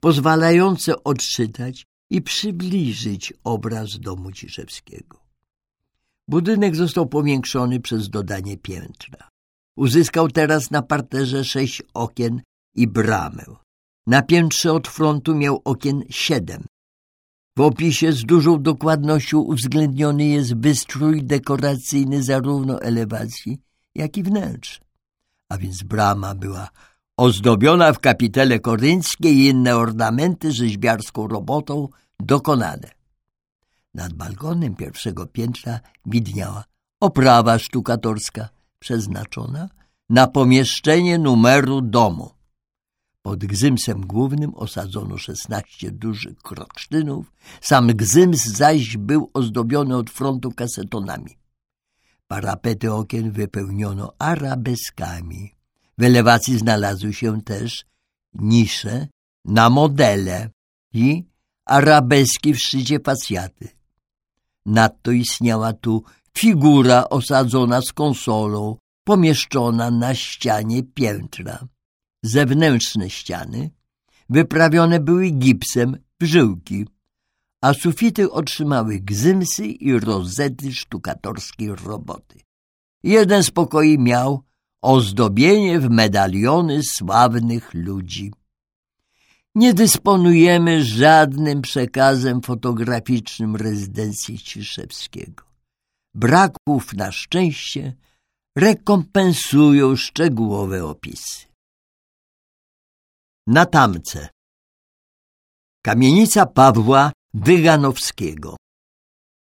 pozwalające odczytać i przybliżyć obraz domu Ciszewskiego. Budynek został powiększony przez dodanie piętra. Uzyskał teraz na parterze sześć okien i bramę. Na piętrze od frontu miał okien siedem. W opisie z dużą dokładnością uwzględniony jest wystrój dekoracyjny zarówno elewacji, jak i wnętrz. A więc brama była ozdobiona w kapitele korynckie i inne ornamenty rzeźbiarską robotą dokonane. Nad balkonem pierwszego piętra widniała oprawa sztukatorska przeznaczona na pomieszczenie numeru domu. Pod gzymsem głównym osadzono szesnaście dużych kroksztynów, sam gzyms zaś był ozdobiony od frontu kasetonami. Parapety okien wypełniono arabeskami. W elewacji znalazły się też nisze na modele i arabeski w szczycie facjaty. Nadto istniała tu figura osadzona z konsolą, pomieszczona na ścianie piętra. Zewnętrzne ściany wyprawione były gipsem w żyłki, a sufity otrzymały gzymsy i rozety sztukatorskiej roboty. Jeden z pokoi miał ozdobienie w medaliony sławnych ludzi. Nie dysponujemy żadnym przekazem fotograficznym rezydencji Ciszewskiego. Braków na szczęście rekompensują szczegółowe opisy. Na tamce Kamienica Pawła Wyganowskiego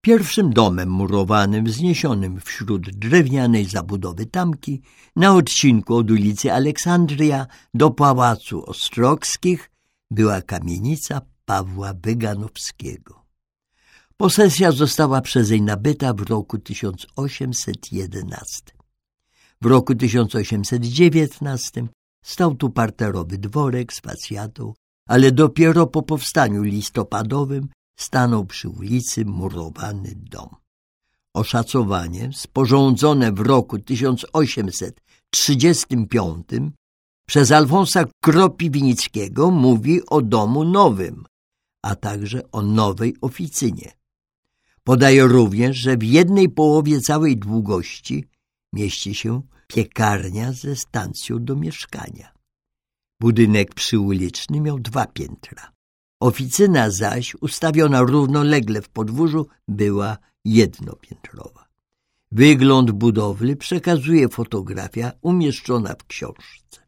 Pierwszym domem murowanym wzniesionym wśród drewnianej zabudowy tamki na odcinku od ulicy Aleksandria do Pałacu Ostrogskich była kamienica Pawła Wyganowskiego. Posesja została przezeń nabyta w roku 1811. W roku 1819 stał tu parterowy dworek z facjatą, ale dopiero po powstaniu listopadowym stanął przy ulicy murowany dom. Oszacowanie sporządzone w roku 1835 przez Alfonsa Kropiwnickiego mówi o domu nowym, a także o nowej oficynie. Podaje również, że w jednej połowie całej długości mieści się piekarnia ze stancją do mieszkania. Budynek przyuliczny miał dwa piętra. Oficyna zaś, ustawiona równolegle w podwórzu, była jednopiętrowa. Wygląd budowli przekazuje fotografia umieszczona w książce.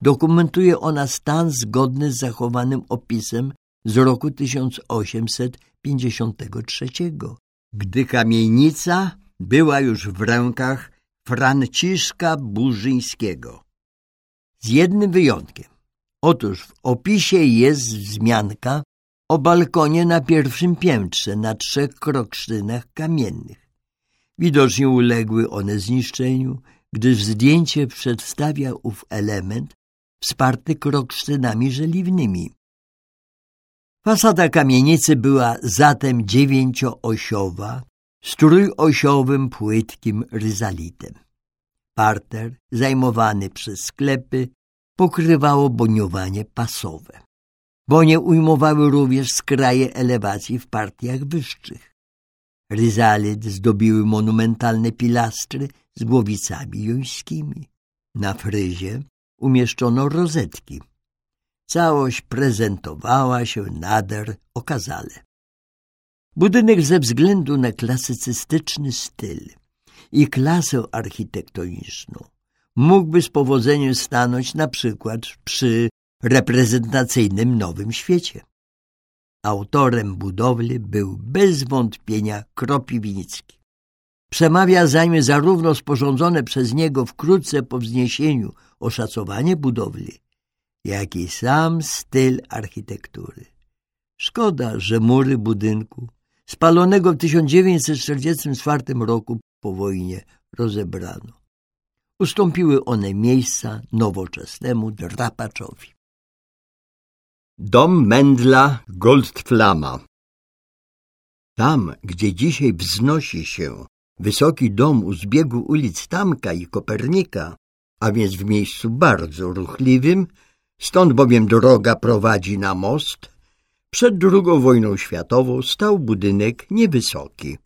Dokumentuje ona stan zgodny z zachowanym opisem z roku 1853, gdy kamienica była już w rękach Franciszka Burzyńskiego. Z jednym wyjątkiem. Otóż w opisie jest wzmianka o balkonie na pierwszym piętrze na trzech kroksztynach kamiennych. Widocznie uległy one zniszczeniu, gdyż zdjęcie przedstawia ów element wsparty kroksztynami żeliwnymi. Fasada kamienicy była zatem dziewięcioosiowa, z trójosiowym płytkim ryzalitem. Parter, zajmowany przez sklepy, pokrywało boniowanie pasowe. Bonie ujmowały również skraje elewacji w partiach wyższych. Ryzalit zdobiły monumentalne pilastry z głowicami jońskimi. Na fryzie umieszczono rozetki. Całość prezentowała się nader okazale. Budynek ze względu na klasycystyczny styl i klasę architektoniczną mógłby z powodzeniem stanąć na przykład przy reprezentacyjnym Nowym Świecie. Autorem budowli był bez wątpienia Kropiwnicki. Przemawia zań zarówno sporządzone przez niego wkrótce po wzniesieniu oszacowanie budowli, jak i sam styl architektury. Szkoda, że mury budynku, spalonego w 1944 roku po wojnie, rozebrano. Ustąpiły one miejsca nowoczesnemu drapaczowi. Dom Mendla Goldflama Tam, gdzie dzisiaj wznosi się wysoki dom u zbiegu ulic Tamka i Kopernika, a więc w miejscu bardzo ruchliwym, Stąd bowiem droga prowadzi na most. Przed II wojną światową stał budynek niewysoki,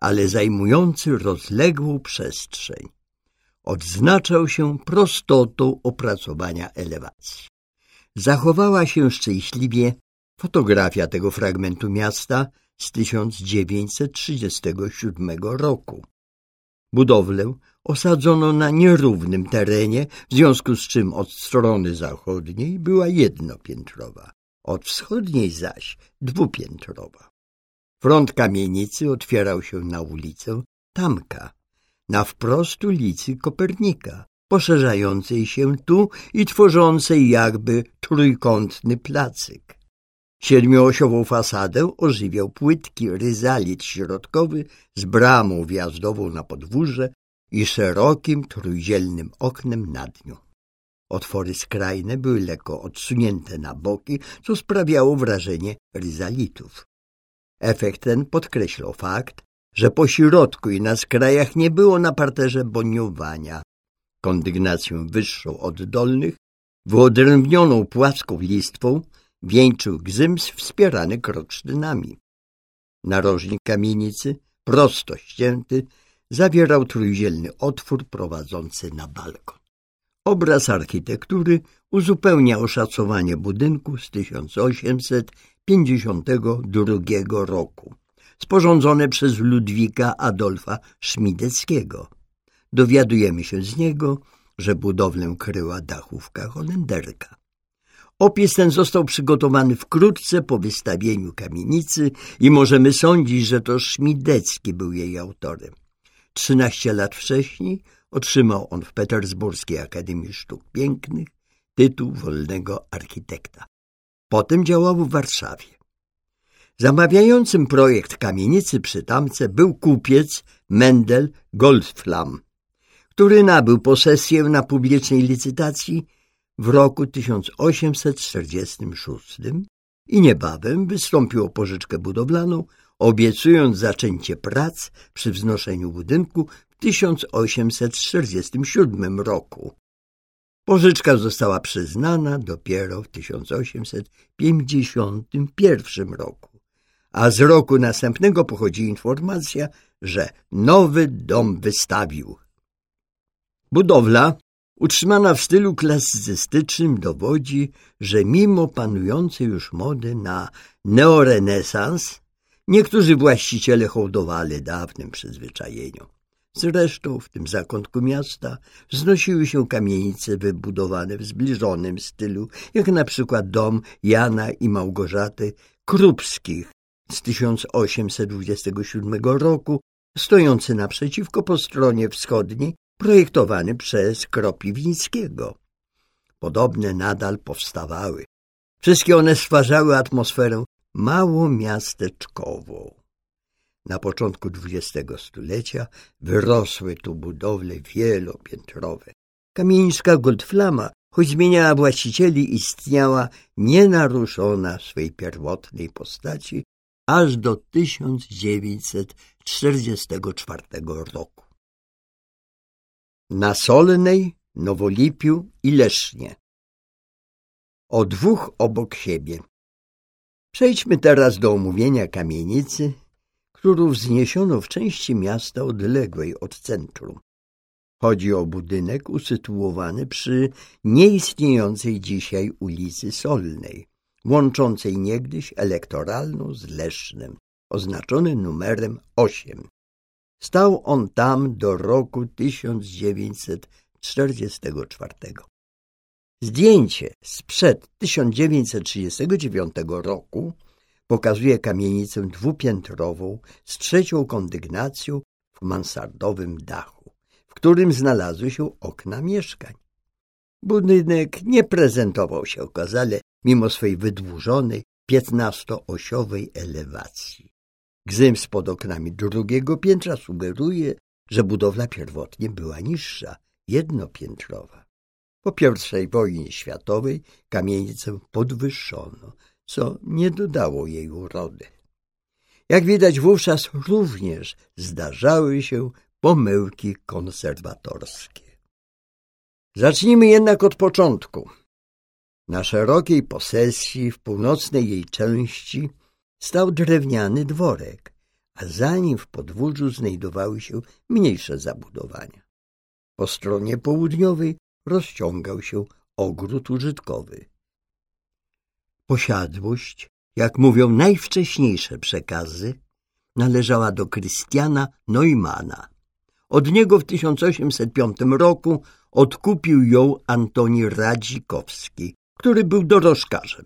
ale zajmujący rozległą przestrzeń. Odznaczał się prostotą opracowania elewacji. Zachowała się szczęśliwie fotografia tego fragmentu miasta z 1937 roku. Budowlę osadzono na nierównym terenie, w związku z czym od strony zachodniej była jednopiętrowa, od wschodniej zaś dwupiętrowa. Front kamienicy otwierał się na ulicę Tamka, na wprost ulicy Kopernika, poszerzającej się tu i tworzącej jakby trójkątny placyk. Siedmiosiową fasadę ożywiał płytki ryzalit środkowy z bramą wjazdową na podwórze i szerokim trójdzielnym oknem nad nią. Otwory skrajne były lekko odsunięte na boki, co sprawiało wrażenie ryzalitów. Efekt ten podkreślał fakt, że po środku i na skrajach nie było na parterze boniowania. Kondygnacją wyższą od dolnych, wyodrębnioną płaską listwą, wieńczył gzyms wspierany krocztynami. Narożnik kamienicy, prosto ścięty, zawierał trójdzielny otwór prowadzący na balkon. Obraz architektury uzupełnia oszacowanie budynku z 1852 roku, sporządzone przez Ludwika Adolfa Szmideckiego. Dowiadujemy się z niego, że budowlę kryła dachówka holenderka. Opis ten został przygotowany wkrótce po wystawieniu kamienicy i możemy sądzić, że to Szmidecki był jej autorem. Trzynaście lat wcześniej otrzymał on w Petersburskiej Akademii Sztuk Pięknych tytuł wolnego architekta. Potem działał w Warszawie. Zamawiającym projekt kamienicy przy Tamce był kupiec Mendel Goldflam, który nabył posesję na publicznej licytacji w roku 1846 i niebawem wystąpił o pożyczkę budowlaną, obiecując zaczęcie prac przy wznoszeniu budynku w 1847 roku. Pożyczka została przyznana dopiero w 1851 roku, a z roku następnego pochodzi informacja, że nowy dom wystawił. Budowla utrzymana w stylu klasycystycznym dowodzi, że mimo panującej już mody na neorenesans, niektórzy właściciele hołdowali dawnym przyzwyczajeniom. Zresztą w tym zakątku miasta wznosiły się kamienice wybudowane w zbliżonym stylu, jak na przykład dom Jana i Małgorzaty Krupskich z 1827 roku, stojący naprzeciwko po stronie wschodniej projektowany przez Kropiwnickiego. Podobne nadal powstawały. Wszystkie one stwarzały atmosferę małomiasteczkową. Na początku XX stulecia wyrosły tu budowle wielopiętrowe. Kamieniczka Goldflama, choć zmieniała właścicieli, istniała nienaruszona w swej pierwotnej postaci aż do 1944 roku na Solnej, Nowolipiu i Lesznie. O dwóch obok siebie. Przejdźmy teraz do omówienia kamienicy, którą wzniesiono w części miasta odległej od centrum. Chodzi o budynek usytuowany przy nieistniejącej dzisiaj ulicy Solnej, łączącej niegdyś elektoralną z Lesznem, oznaczony numerem 8. Stał on tam do roku 1944. Zdjęcie sprzed 1939 roku pokazuje kamienicę dwupiętrową z trzecią kondygnacją w mansardowym dachu, w którym znalazły się okna mieszkań. Budynek nie prezentował się okazale mimo swej wydłużonej, piętnastoosiowej elewacji. Gzyms pod oknami drugiego piętra sugeruje, że budowla pierwotnie była niższa, jednopiętrowa. Po pierwszej wojnie światowej kamienicę podwyższono, co nie dodało jej urody. Jak widać wówczas również zdarzały się pomyłki konserwatorskie. Zacznijmy jednak od początku. Na szerokiej posesji w północnej jej części stał drewniany dworek, a za nim w podwórzu znajdowały się mniejsze zabudowania. Po stronie południowej rozciągał się ogród użytkowy. Posiadłość, jak mówią najwcześniejsze przekazy, należała do Krystiana Neumana. Od niego w 1805 roku odkupił ją Antoni Radzikowski, który był dorożkarzem.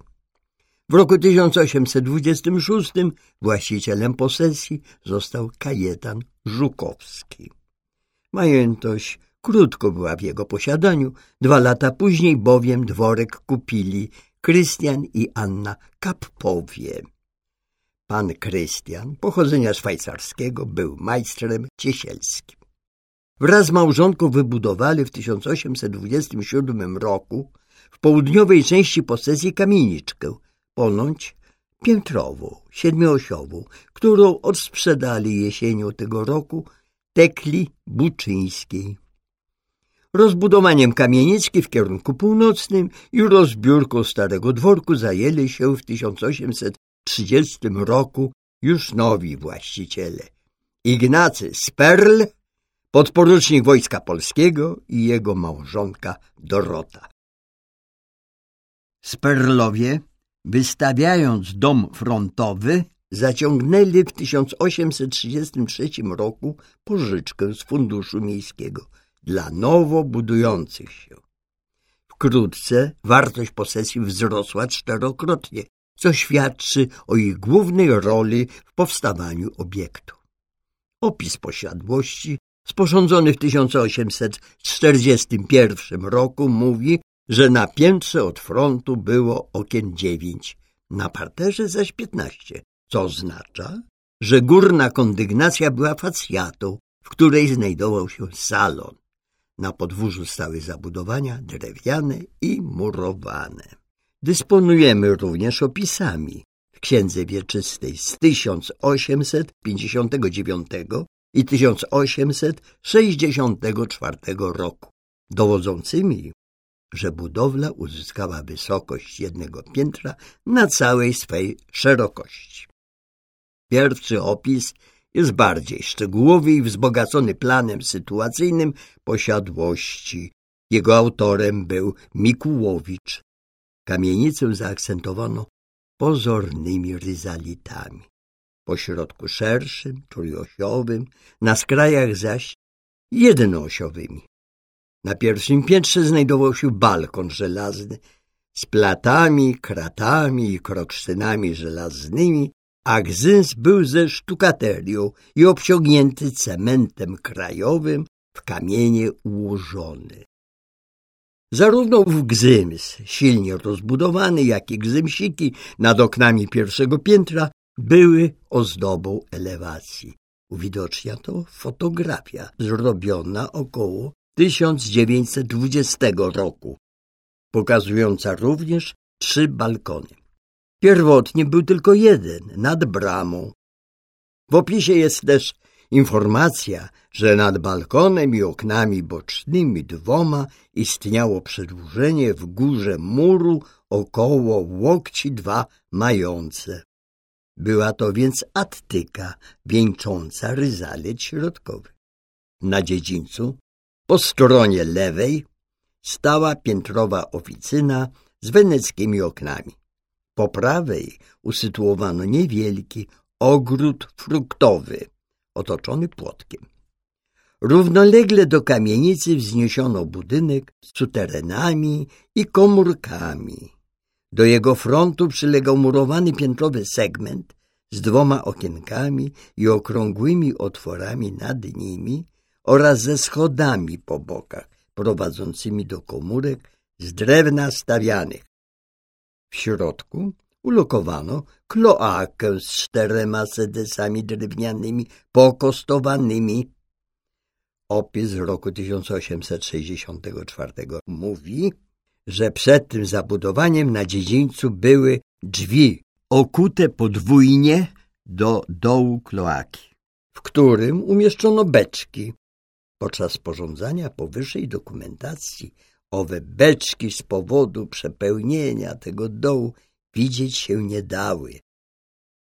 W roku 1826 właścicielem posesji został Kajetan Żukowski. Majętość krótko była w jego posiadaniu, dwa lata później bowiem dworek kupili Krystian i Anna Kappowie. Pan Krystian, pochodzenia szwajcarskiego, był majstrem ciesielskim. Wraz z małżonką wybudowali w 1827 roku w południowej części posesji kamieniczkę, ponoć piętrową, siedmiosiową, którą odsprzedali jesienią tego roku Tekli Buczyńskiej. Rozbudowaniem kamieniczki w kierunku północnym i rozbiórką starego dworku zajęli się w 1830 roku już nowi właściciele. Ignacy Sperl, podporucznik Wojska Polskiego i jego małżonka Dorota. Sperlowie, wystawiając dom frontowy, zaciągnęli w 1833 roku pożyczkę z Funduszu Miejskiego dla nowo budujących się. Wkrótce wartość posesji wzrosła czterokrotnie, co świadczy o ich głównej roli w powstawaniu obiektu. Opis posiadłości sporządzony w 1841 roku mówi, że na piętrze od frontu było okien dziewięć, na parterze zaś piętnaście, co oznacza, że górna kondygnacja była facjatą, w której znajdował się salon. Na podwórzu stały zabudowania drewniane i murowane. Dysponujemy również opisami w Księdze Wieczystej z 1859 i 1864 roku, dowodzącymi, że budowla uzyskała wysokość jednego piętra na całej swej szerokości. Pierwszy opis jest bardziej szczegółowy i wzbogacony planem sytuacyjnym posiadłości. Jego autorem był Mikułowicz. Kamienicę zaakcentowano pozornymi ryzalitami. Po środku szerszym, trójosiowym, na skrajach zaś jednoosiowymi. Na pierwszym piętrze znajdował się balkon żelazny z platami, kratami i kroksztynami żelaznymi, a gzyns był ze sztukaterią i obciągnięty cementem krajowym w kamienie ułożony. Zarówno w gzyms, silnie rozbudowany, jak i gzymsiki nad oknami pierwszego piętra były ozdobą elewacji. Uwidocznia to fotografia zrobiona około 1920 roku, pokazująca również trzy balkony. Pierwotnie był tylko jeden, nad bramą. W opisie jest też informacja, że nad balkonem i oknami bocznymi dwoma istniało przedłużenie w górze muru około łokci dwa mające. Była to więc attyka wieńcząca ryzalet środkowy. Na dziedzińcu, po stronie lewej, stała piętrowa oficyna z weneckimi oknami. Po prawej usytuowano niewielki ogród fruktowy, otoczony płotkiem. Równolegle do kamienicy wzniesiono budynek z suterenami i komórkami. Do jego frontu przylegał murowany piętrowy segment z dwoma okienkami i okrągłymi otworami nad nimi oraz ze schodami po bokach prowadzącymi do komórek z drewna stawianych. W środku ulokowano kloakę z czterema sedesami drewnianymi pokostowanymi. Opis z roku 1864 mówi, że przed tym zabudowaniem na dziedzińcu były drzwi okute podwójnie do dołu kloaki, w którym umieszczono beczki. Podczas sporządzania powyższej dokumentacji Owe beczki z powodu przepełnienia tego dołu widzieć się nie dały.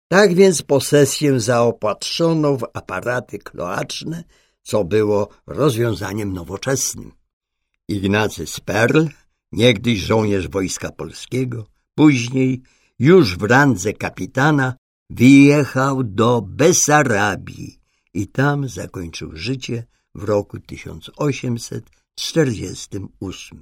Tak więc posesję zaopatrzono w aparaty kloaczne, co było rozwiązaniem nowoczesnym. Ignacy Sperl, niegdyś żołnierz Wojska Polskiego, później już w randze kapitana wyjechał do Besarabii i tam zakończył życie w roku 1848.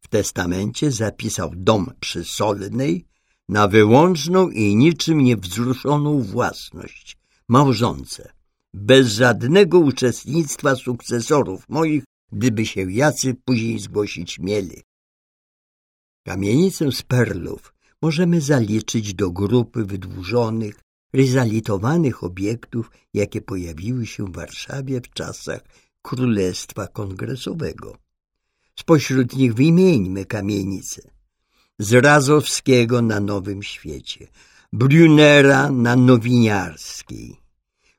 W testamencie zapisał dom przy Solnej na wyłączną i niczym niewzruszoną własność, małżonce, bez żadnego uczestnictwa sukcesorów moich, gdyby się jacy później zgłosić mieli. Kamienicę z perlów możemy zaliczyć do grupy wydłużonych, rizalitowanych obiektów, jakie pojawiły się w Warszawie w czasach Królestwa Kongresowego. Spośród nich wymieńmy kamienice z Razowskiego na Nowym Świecie, Brunera na Nowiniarskiej,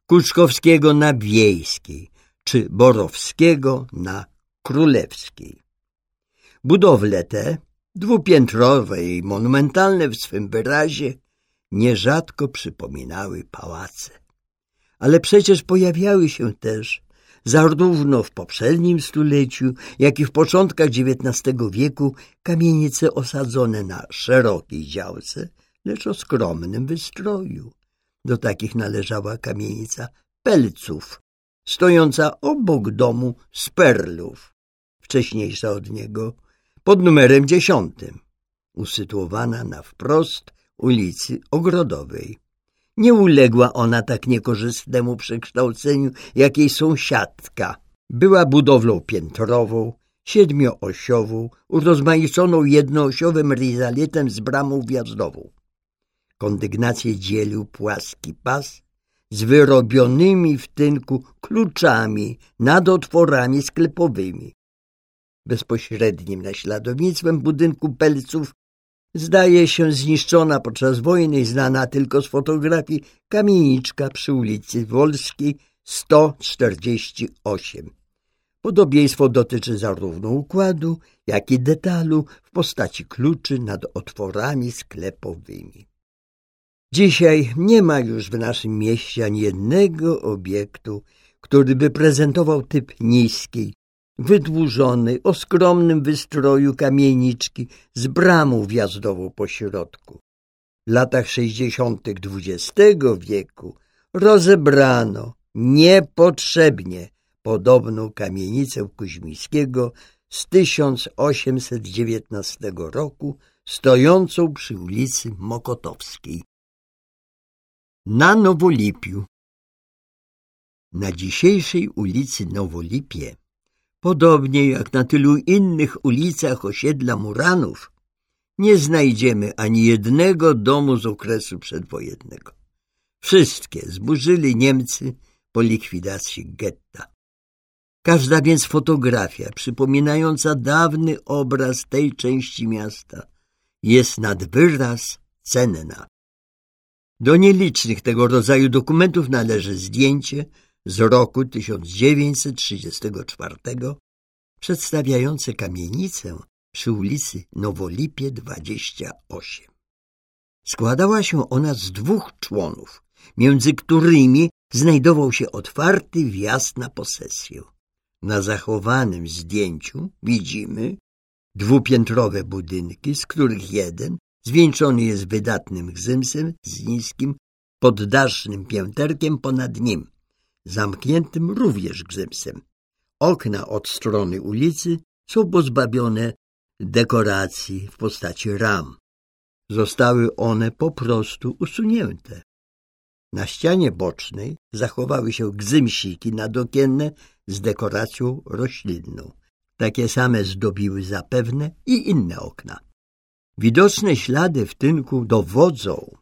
Kuczkowskiego na Wiejskiej czy Borowskiego na Królewskiej. Budowle te, dwupiętrowe i monumentalne w swym wyrazie, nierzadko przypominały pałace. Ale przecież pojawiały się też zarówno w poprzednim stuleciu, jak i w początkach XIX wieku kamienice osadzone na szerokiej działce, lecz o skromnym wystroju. Do takich należała kamienica Pelców, stojąca obok domu Sperlów, wcześniejsza od niego, pod numerem dziesiątym, usytuowana na wprost ulicy Ogrodowej. Nie uległa ona tak niekorzystnemu przekształceniu jak jej sąsiadka. Była budowlą piętrową, siedmioosiową, urozmaiconą jednoosiowym rizaletem z bramą wjazdową. Kondygnację dzielił płaski pas z wyrobionymi w tynku kluczami nad otworami sklepowymi. Bezpośrednim naśladownictwem budynku Pelców zdaje się zniszczona podczas wojny i znana tylko z fotografii kamieniczka przy ulicy Wolskiej 148. Podobieństwo dotyczy zarówno układu, jak i detalu w postaci kluczy nad otworami sklepowymi. Dzisiaj nie ma już w naszym mieście ani jednego obiektu, który by prezentował typ niskiej, wydłużonej, o skromnym wystroju kamieniczki z bramą wjazdową po środku. W latach sześćdziesiątych XX wieku rozebrano niepotrzebnie podobną kamienicę Kuźmińskiego z 1819 roku, stojącą przy ulicy Mokotowskiej. Na Nowolipiu Na dzisiejszej ulicy Nowolipie Podobnie jak na tylu innych ulicach osiedla Muranów, nie znajdziemy ani jednego domu z okresu przedwojennego. Wszystkie zburzyli Niemcy po likwidacji getta. Każda więc fotografia przypominająca dawny obraz tej części miasta jest nad wyraz cenna. Do nielicznych tego rodzaju dokumentów należy zdjęcie z roku 1934 przedstawiające kamienicę przy ulicy Nowolipie 28. Składała się ona z dwóch członów, między którymi znajdował się otwarty wjazd na posesję. Na zachowanym zdjęciu widzimy dwupiętrowe budynki, z których jeden zwieńczony jest wydatnym gzymsem z niskim, poddasznym pięterkiem ponad nim, zamkniętym również gzymsem. Okna od strony ulicy są pozbawione dekoracji w postaci ram. Zostały one po prostu usunięte. Na ścianie bocznej zachowały się gzymsiki nadokienne z dekoracją roślinną. Takie same zdobiły zapewne i inne okna. Widoczne ślady w tynku dowodzą,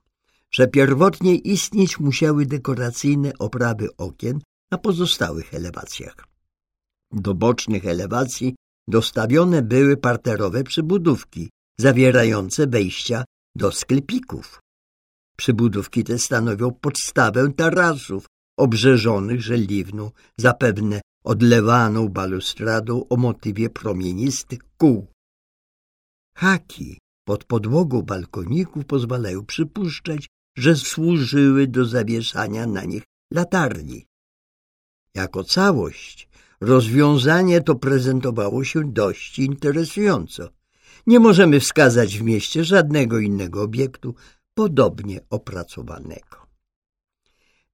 że pierwotnie istnieć musiały dekoracyjne oprawy okien na pozostałych elewacjach. Do bocznych elewacji dostawione były parterowe przybudówki zawierające wejścia do sklepików. Przybudówki te stanowią podstawę tarasów obrzeżonych żeliwną, zapewne odlewaną balustradą o motywie promienistych kół. Haki pod podłogą balkoników pozwalają przypuszczać, że służyły do zawieszania na nich latarni. Jako całość rozwiązanie to prezentowało się dość interesująco. Nie możemy wskazać w mieście żadnego innego obiektu podobnie opracowanego.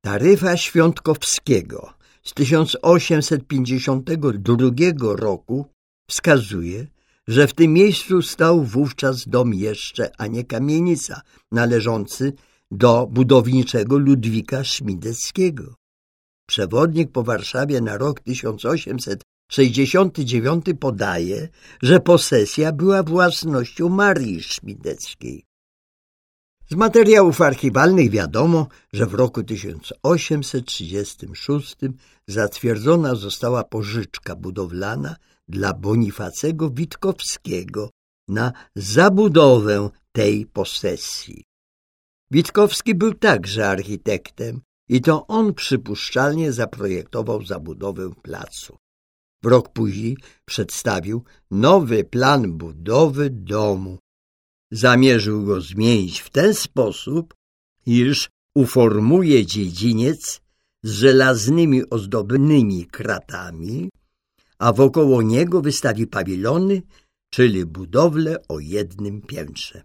Taryfa Świątkowskiego z 1852 roku wskazuje, że w tym miejscu stał wówczas dom jeszcze, a nie kamienica, należący do budowniczego Ludwika Szmideckiego. Przewodnik po Warszawie na rok 1869 podaje, że posesja była własnością Marii Szmideckiej. Z materiałów archiwalnych wiadomo, że w roku 1836 zatwierdzona została pożyczka budowlana dla Bonifacego Witkowskiego na zabudowę tej posesji. Witkowski był także architektem i to on przypuszczalnie zaprojektował zabudowę placu. W rok później przedstawił nowy plan budowy domu. Zamierzył go zmienić w ten sposób, iż uformuje dziedziniec z żelaznymi ozdobnymi kratami, a wokoło niego wystawi pawilony, czyli budowlę o jednym piętrze.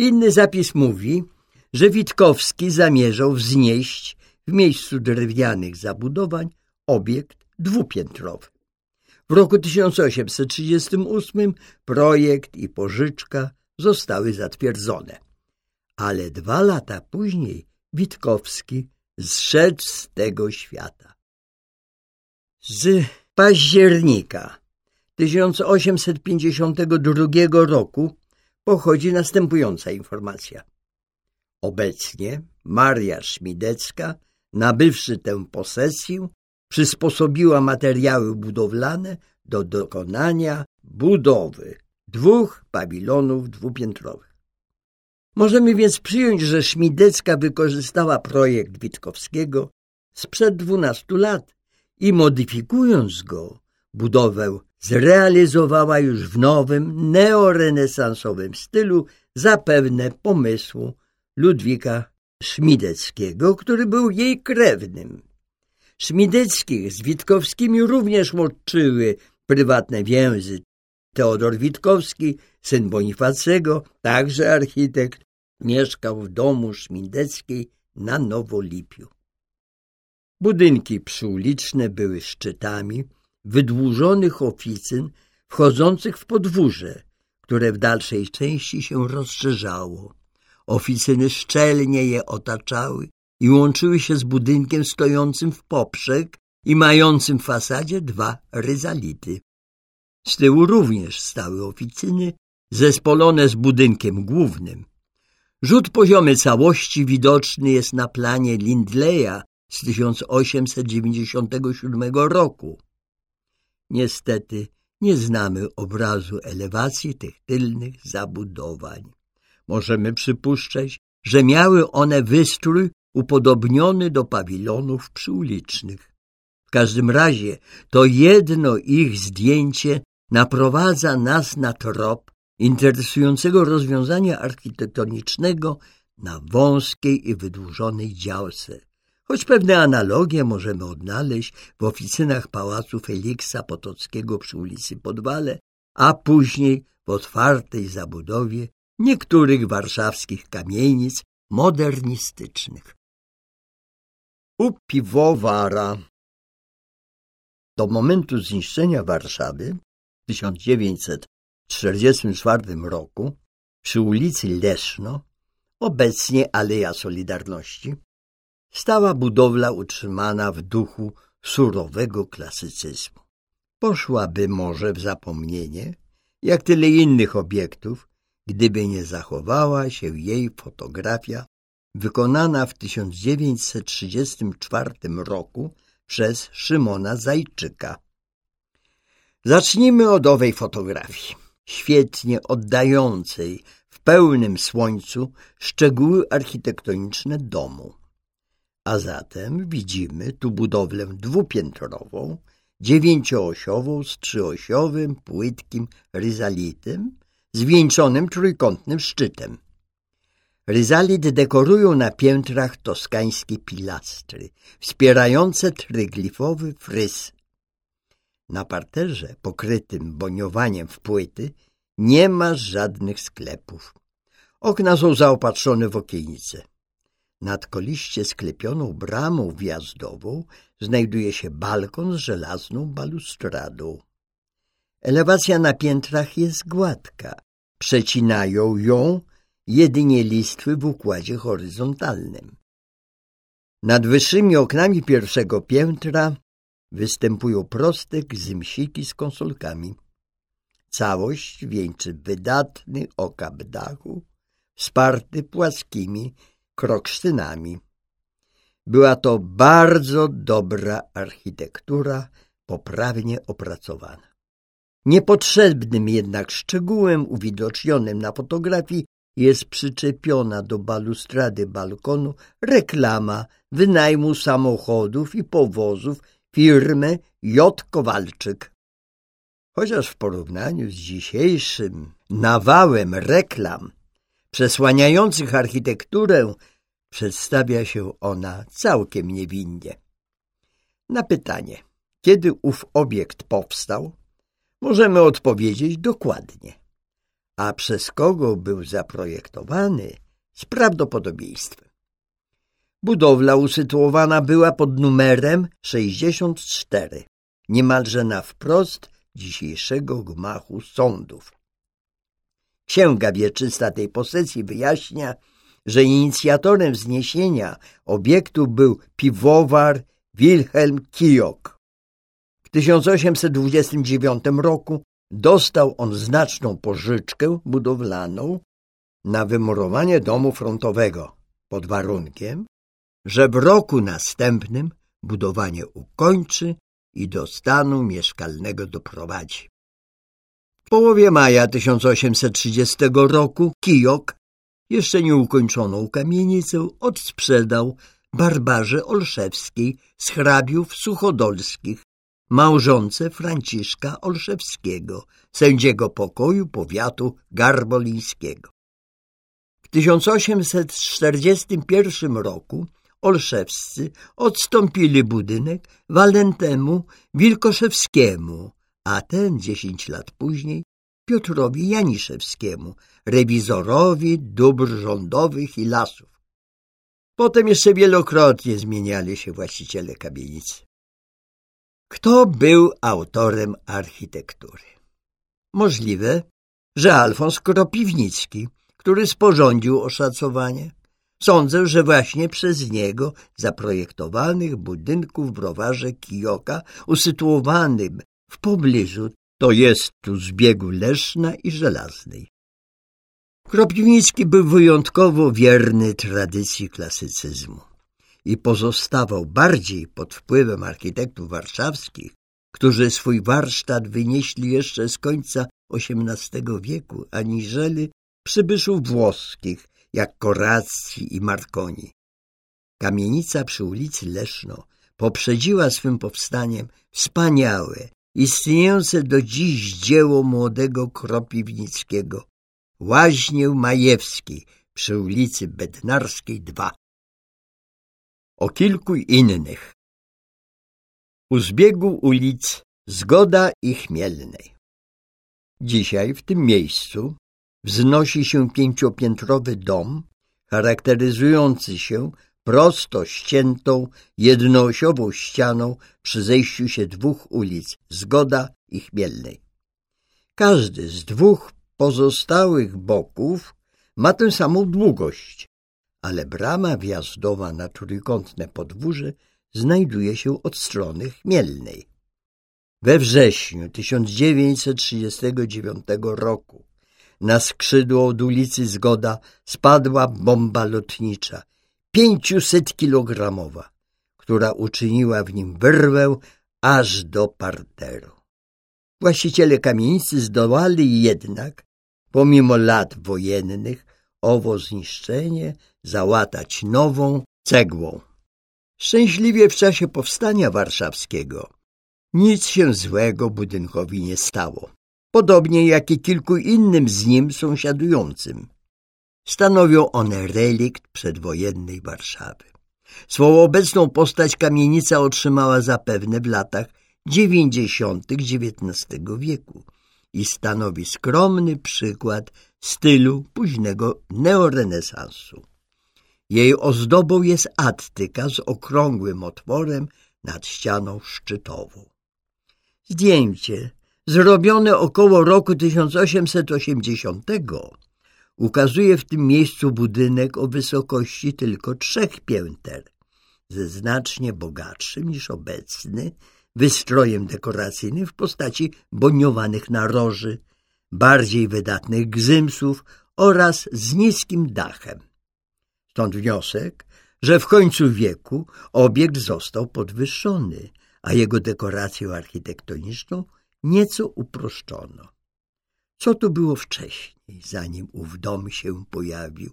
Inny zapis mówi, że Witkowski zamierzał wznieść w miejscu drewnianych zabudowań obiekt dwupiętrowy. W roku 1838 projekt i pożyczka zostały zatwierdzone, ale dwa lata później Witkowski zszedł z tego świata. Z października 1852 roku pochodzi następująca informacja. Obecnie Maria Szmidecka, nabywszy tę posesję, przysposobiła materiały budowlane do dokonania budowy dwóch pawilonów dwupiętrowych. Możemy więc przyjąć, że Szmidecka wykorzystała projekt Witkowskiego sprzed dwunastu lat i modyfikując go, budowę zrealizowała już w nowym, neorenesansowym stylu, zapewne pomysłu Ludwika Szmideckiego, który był jej krewnym. Szmideckich z Witkowskimi również łączyły prywatne więzy. Teodor Witkowski, syn Bonifacego, także architekt, mieszkał w domu Szmideckiej na Nowolipiu. Budynki przyuliczne były szczytami wydłużonych oficyn wchodzących w podwórze, które w dalszej części się rozszerzało. Oficyny szczelnie je otaczały i łączyły się z budynkiem stojącym w poprzek i mającym w fasadzie dwa ryzality. Z tyłu również stały oficyny, zespolone z budynkiem głównym. Rzut poziomy całości widoczny jest na planie Lindleya z 1897 roku. Niestety nie znamy obrazu elewacji tych tylnych zabudowań. Możemy przypuszczać, że miały one wystrój upodobniony do pawilonów przyulicznych. W każdym razie to jedno ich zdjęcie naprowadza nas na trop interesującego rozwiązania architektonicznego na wąskiej i wydłużonej działce. Choć pewne analogie możemy odnaleźć w oficynach pałacu Feliksa Potockiego przy ulicy Podwale, a później w otwartej zabudowie niektórych warszawskich kamienic modernistycznych. U piwowara Do momentu zniszczenia Warszawy w 1944 roku przy ulicy Leszno, obecnie Aleja Solidarności, stała budowla utrzymana w duchu surowego klasycyzmu. Poszłaby może w zapomnienie, jak tyle innych obiektów, gdyby nie zachowała się jej fotografia wykonana w 1934 roku przez Szymona Zajczyka. Zacznijmy od owej fotografii, świetnie oddającej w pełnym słońcu szczegóły architektoniczne domu. A zatem widzimy tu budowlę dwupiętrową, dziewięcioosiową z trzyosiowym, płytkim ryzalitem, zwieńczonym trójkątnym szczytem. Ryzalit dekorują na piętrach toskańskie pilastry, wspierające tryglifowy fryz. Na parterze, pokrytym boniowaniem w płyty, nie ma żadnych sklepów. Okna są zaopatrzone w okienice. Nad koliście sklepioną bramą wjazdową znajduje się balkon z żelazną balustradą. Elewacja na piętrach jest gładka. Przecinają ją jedynie listwy w układzie horyzontalnym. Nad wyższymi oknami pierwszego piętra występują proste gzymsiki z konsolkami. Całość wieńczy wydatny okap dachu, wsparty płaskimi kroksztynami. Była to bardzo dobra architektura, poprawnie opracowana. Niepotrzebnym jednak szczegółem uwidocznionym na fotografii jest przyczepiona do balustrady balkonu reklama wynajmu samochodów i powozów firmy J. Kowalczyk. Chociaż w porównaniu z dzisiejszym nawałem reklam przesłaniających architekturę przedstawia się ona całkiem niewinnie. Na pytanie, kiedy ów obiekt powstał, możemy odpowiedzieć dokładnie a przez kogo był zaprojektowany z prawdopodobieństwem. Budowla usytuowana była pod numerem 64, niemalże na wprost dzisiejszego gmachu sądów. Księga wieczysta tej posesji wyjaśnia, że inicjatorem wzniesienia obiektu był piwowar Wilhelm Kijok. W 1829 roku Dostał on znaczną pożyczkę budowlaną na wymurowanie domu frontowego pod warunkiem, że w roku następnym budowanie ukończy i do stanu mieszkalnego doprowadzi. W połowie maja 1830 roku Kijok jeszcze nieukończoną kamienicę odsprzedał Barbarze Olszewskiej z hrabiów suchodolskich małżonce Franciszka Olszewskiego, sędziego pokoju powiatu garbolińskiego. W 1841 roku Olszewscy odstąpili budynek Walentemu Wilkoszewskiemu, a ten dziesięć lat później Piotrowi Janiszewskiemu, rewizorowi dóbr rządowych i lasów. Potem jeszcze wielokrotnie zmieniali się właściciele kamienicy. Kto był autorem architektury? Możliwe, że Alfons Kropiwnicki, który sporządził oszacowanie. Sądzę, że właśnie przez niego zaprojektowanych budynków browarze Kijoka usytuowanym w pobliżu, to jest tu zbiegu Leszna i Żelaznej. Kropiwnicki był wyjątkowo wierny tradycji klasycyzmu i pozostawał bardziej pod wpływem architektów warszawskich, którzy swój warsztat wynieśli jeszcze z końca XVIII wieku, aniżeli przybyszów włoskich, jak Koracji i Marconi. Kamienica przy ulicy Leszno poprzedziła swym powstaniem wspaniałe, istniejące do dziś dzieło młodego Kropiwnickiego, Łaźnię Majewskiej przy ulicy Bednarskiej 2 o kilku innych. U zbiegu ulic Zgoda i Chmielnej. Dzisiaj w tym miejscu wznosi się pięciopiętrowy dom, charakteryzujący się prosto ściętą, jednoosiową ścianą przy zejściu się dwóch ulic Zgoda i Chmielnej. Każdy z dwóch pozostałych boków ma tę samą długość, ale brama wjazdowa na trójkątne podwórze znajduje się od strony chmielnej. We wrześniu 1939 roku na skrzydło od ulicy Zgoda spadła bomba lotnicza, pięciusetkilogramowa, która uczyniła w nim wyrwę aż do parteru. Właściciele kamienicy zdołali jednak, pomimo lat wojennych, owo zniszczenie załatać nową cegłą. Szczęśliwie w czasie powstania warszawskiego nic się złego budynkowi nie stało, podobnie jak i kilku innym z nim sąsiadującym. Stanowią one relikt przedwojennej Warszawy. Swą obecną postać kamienica otrzymała zapewne w latach dziewięćdziesiątych XIX wieku i stanowi skromny przykład stylu późnego neorenesansu. Jej ozdobą jest attyka z okrągłym otworem nad ścianą szczytową. Zdjęcie, zrobione około roku 1880, ukazuje w tym miejscu budynek o wysokości tylko trzech pięter, ze znacznie bogatszym niż obecny wystrojem dekoracyjnym w postaci boniowanych naroży, bardziej wydatnych gzymsów oraz z niskim dachem. Stąd wniosek, że w końcu wieku obiekt został podwyższony, a jego dekorację architektoniczną nieco uproszczono. Co tu było wcześniej, zanim ów dom się pojawił?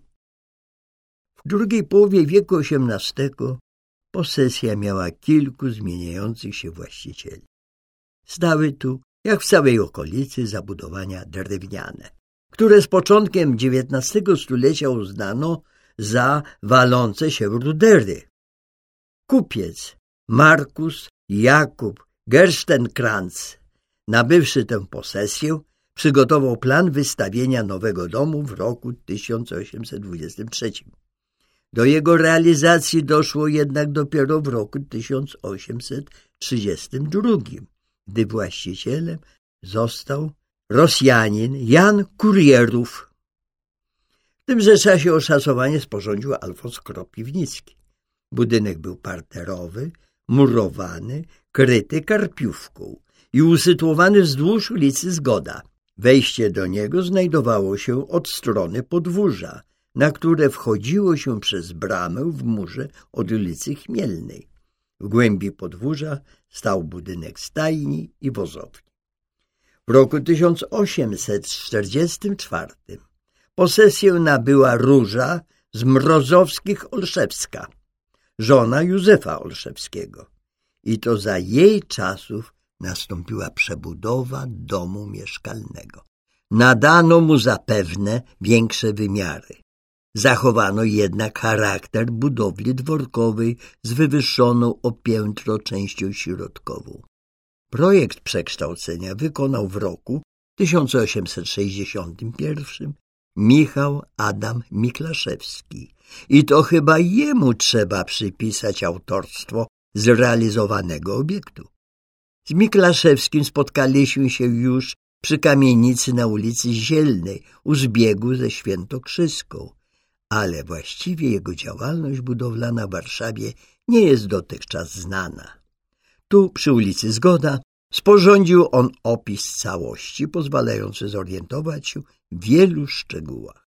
W drugiej połowie wieku XVIII posesja miała kilku zmieniających się właścicieli. Stały tu, jak w całej okolicy, zabudowania drewniane, które z początkiem XIX stulecia uznano za walące się rudery. Kupiec Markus Jakub Gerstenkrantz, nabywszy tę posesję, przygotował plan wystawienia nowego domu w roku 1823. Do jego realizacji doszło jednak dopiero w roku 1832, gdy właścicielem został Rosjanin Jan Kurierów. W tymże czasie oszacowanie sporządził Alfons Kropiwnicki. Budynek był parterowy, murowany, kryty karpiówką i usytuowany wzdłuż ulicy Zgoda. Wejście do niego znajdowało się od strony podwórza, na które wchodziło się przez bramę w murze od ulicy Chmielnej. W głębi podwórza stał budynek stajni i wozowni. W roku 1844 posesję nabyła Róża z Mrozowskich Olszewska, żona Józefa Olszewskiego. I to za jej czasów nastąpiła przebudowa domu mieszkalnego. Nadano mu zapewne większe wymiary. Zachowano jednak charakter budowli dworkowej z wywyższoną o piętro częścią środkową. Projekt przekształcenia wykonał w roku 1861 Michał Adam Miklaszewski i to chyba jemu trzeba przypisać autorstwo zrealizowanego obiektu. Z Miklaszewskim spotkaliśmy się już przy kamienicy na ulicy Zielnej u zbiegu ze Świętokrzyską, ale właściwie jego działalność budowlana w Warszawie nie jest dotychczas znana. Tu, przy ulicy Zgoda, sporządził on opis całości, pozwalający zorientować się w wielu szczegółach.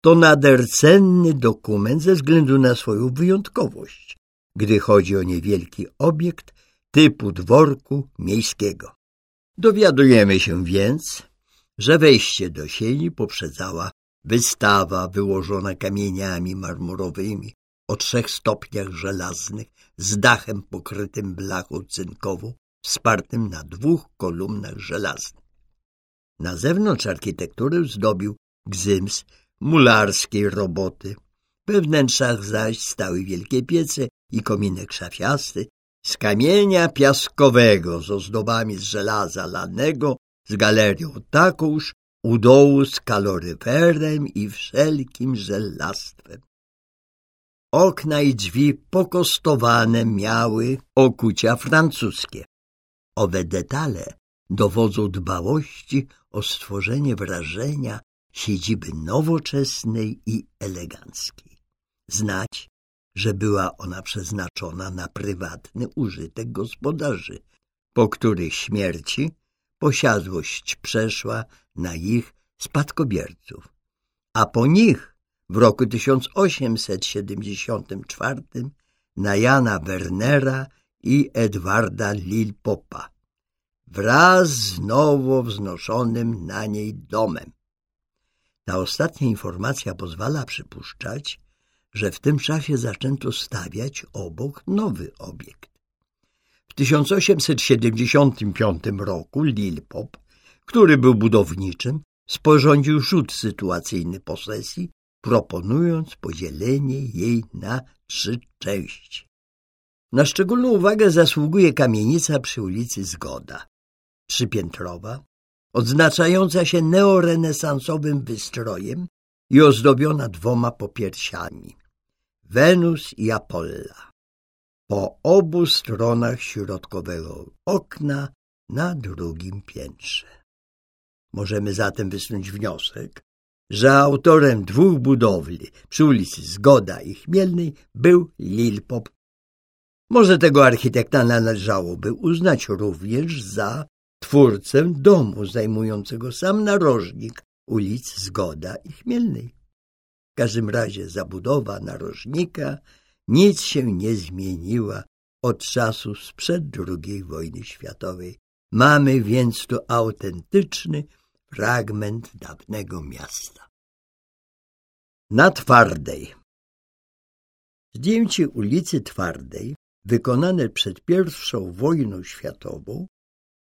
To nader cenny dokument ze względu na swoją wyjątkowość, gdy chodzi o niewielki obiekt typu dworku miejskiego. Dowiadujemy się więc, że wejście do sieni poprzedzała wystawa wyłożona kamieniami marmurowymi o trzech stopniach żelaznych z dachem pokrytym blachą cynkową wspartym na dwóch kolumnach żelaznych. Na zewnątrz architekturę zdobił gzyms mularskiej roboty. We wnętrzach zaś stały wielkie piece i kominek szafiasty z kamienia piaskowego z ozdobami z żelaza lanego, z galerią takąż, u dołu z kaloryferem i wszelkim żelastwem. Okna i drzwi pokostowane miały okucia francuskie. Owe detale dowodzą dbałości o stworzenie wrażenia siedziby nowoczesnej i eleganckiej. Znać, że była ona przeznaczona na prywatny użytek gospodarzy, po których śmierci posiadłość przeszła na ich spadkobierców, a po nich w roku 1874 na Jana Wernera i Edwarda Lilpopa wraz z nowo wznoszonym na niej domem. Ta ostatnia informacja pozwala przypuszczać, że w tym czasie zaczęto stawiać obok nowy obiekt. W 1875 roku Lilpop, który był budowniczym, sporządził rzut sytuacyjny posesji, proponując podzielenie jej na trzy części. Na szczególną uwagę zasługuje kamienica przy ulicy Zgoda, trzypiętrowa, odznaczająca się neorenesansowym wystrojem i ozdobiona dwoma popiersiami Wenus i Apolla. Po obu stronach środkowego okna na drugim piętrze. Możemy zatem wysnuć wniosek, że autorem dwóch budowli przy ulicy Zgoda i Chmielnej był Lilpop. Może tego architekta należałoby uznać również za twórcę domu zajmującego sam narożnik ulic Zgoda i Chmielnej. W każdym razie zabudowa narożnika nic się nie zmieniła od czasu sprzed II wojny światowej. Mamy więc tu autentyczny fragment dawnego miasta. Na Twardej Zdjęcie ulicy Twardej, wykonane przed I wojną światową,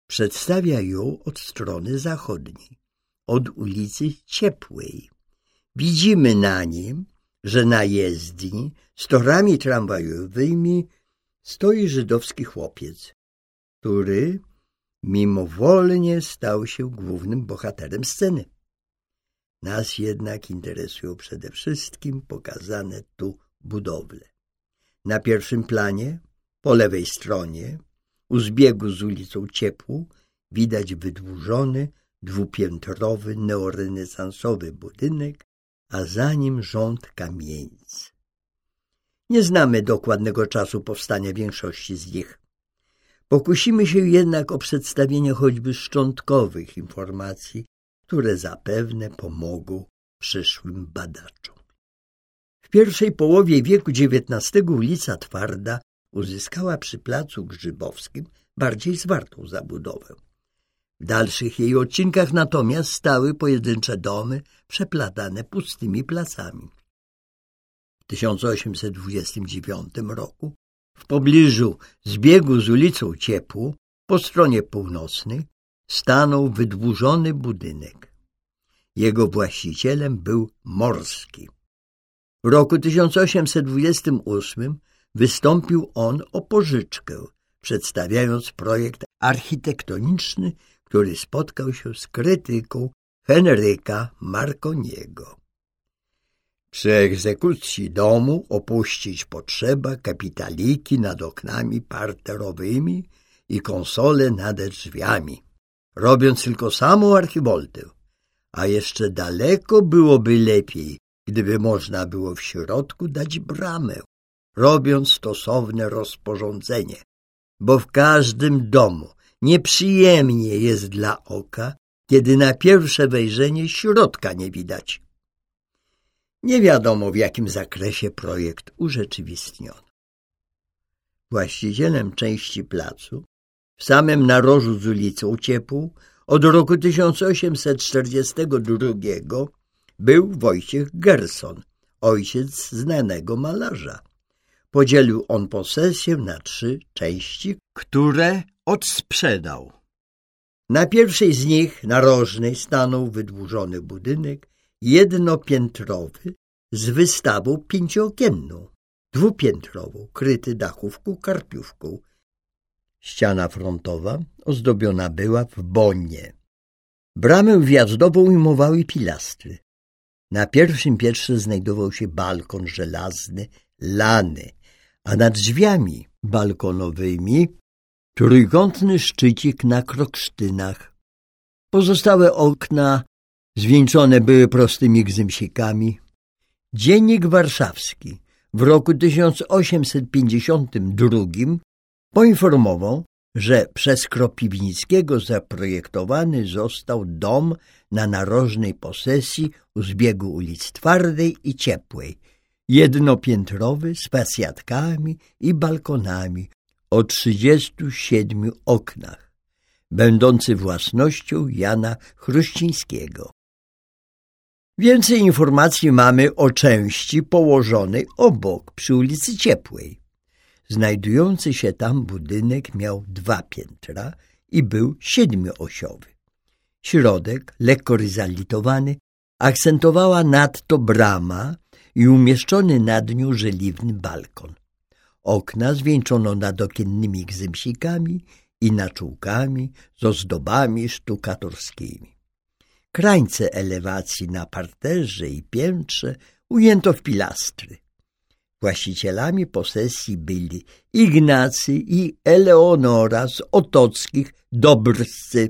przedstawia ją od strony zachodniej, od ulicy Ciepłej. Widzimy na nim, że na jezdni z torami tramwajowymi stoi żydowski chłopiec, który mimowolnie stał się głównym bohaterem sceny. Nas jednak interesują przede wszystkim pokazane tu budowle. Na pierwszym planie, po lewej stronie, u zbiegu z ulicą Ciepłu, widać wydłużony, dwupiętrowy, neorenesansowy budynek, a za nim rząd kamienic. Nie znamy dokładnego czasu powstania większości z nich. Pokusimy się jednak o przedstawienie choćby szczątkowych informacji, które zapewne pomogą przyszłym badaczom. W pierwszej połowie wieku XIX ulica Twarda uzyskała przy placu Grzybowskim bardziej zwartą zabudowę. W dalszych jej odcinkach natomiast stały pojedyncze domy przeplatane pustymi placami. W 1829 roku w pobliżu zbiegu z ulicą Ciepłu po stronie północnej stanął wydłużony budynek. Jego właścicielem był Morski. W roku 1828 wystąpił on o pożyczkę, przedstawiając projekt architektoniczny, który spotkał się z krytyką Henryka Marconiego. Przy egzekucji domu opuścić potrzeba kapitaliki nad oknami parterowymi i konsole nad drzwiami, robiąc tylko samą archivoltę, a jeszcze daleko byłoby lepiej, gdyby można było w środku dać bramę, robiąc stosowne rozporządzenie, bo w każdym domu nieprzyjemnie jest dla oka, kiedy na pierwsze wejrzenie środka nie widać. Nie wiadomo w jakim zakresie projekt urzeczywistniono. Właścicielem części placu, w samym narożu z ulicą Ciepłą, od roku 1842 był Wojciech Gerson, ojciec znanego malarza. Podzielił on posesję na trzy części, które odsprzedał. Na pierwszej z nich, narożnej, stanął wydłużony budynek, jednopiętrowy, z wystawą pięciookienną, dwupiętrową, kryty dachówką karpiówką. Ściana frontowa ozdobiona była w bonie. Bramę wjazdową ujmowały pilastry. Na pierwszym piętrze znajdował się balkon żelazny, lany, a nad drzwiami balkonowymi trójkątny szczycik na kroksztynach. Pozostałe okna zwieńczone były prostymi gzymsikami. Dziennik Warszawski w roku 1852 poinformował, że przez Kropiwnickiego zaprojektowany został dom na narożnej posesji u zbiegu ulic Twardej i Ciepłej, jednopiętrowy z pasjatkami i balkonami o 37 oknach, będący własnością Jana Chruścińskiego. Więcej informacji mamy o części położonej obok, przy ulicy Ciepłej. Znajdujący się tam budynek miał dwa piętra i był siedmioosiowy. Środek, lekko ryzalitowany, akcentowała nadto brama i umieszczony nad nią żeliwny balkon. Okna zwieńczono nadokiennymi gzymsikami i naczółkami z ozdobami sztukatorskimi. Krańce elewacji na parterze i piętrze ujęto w pilastry. Właścicielami posesji byli Ignacy i Eleonora z Otockich Dobrscy.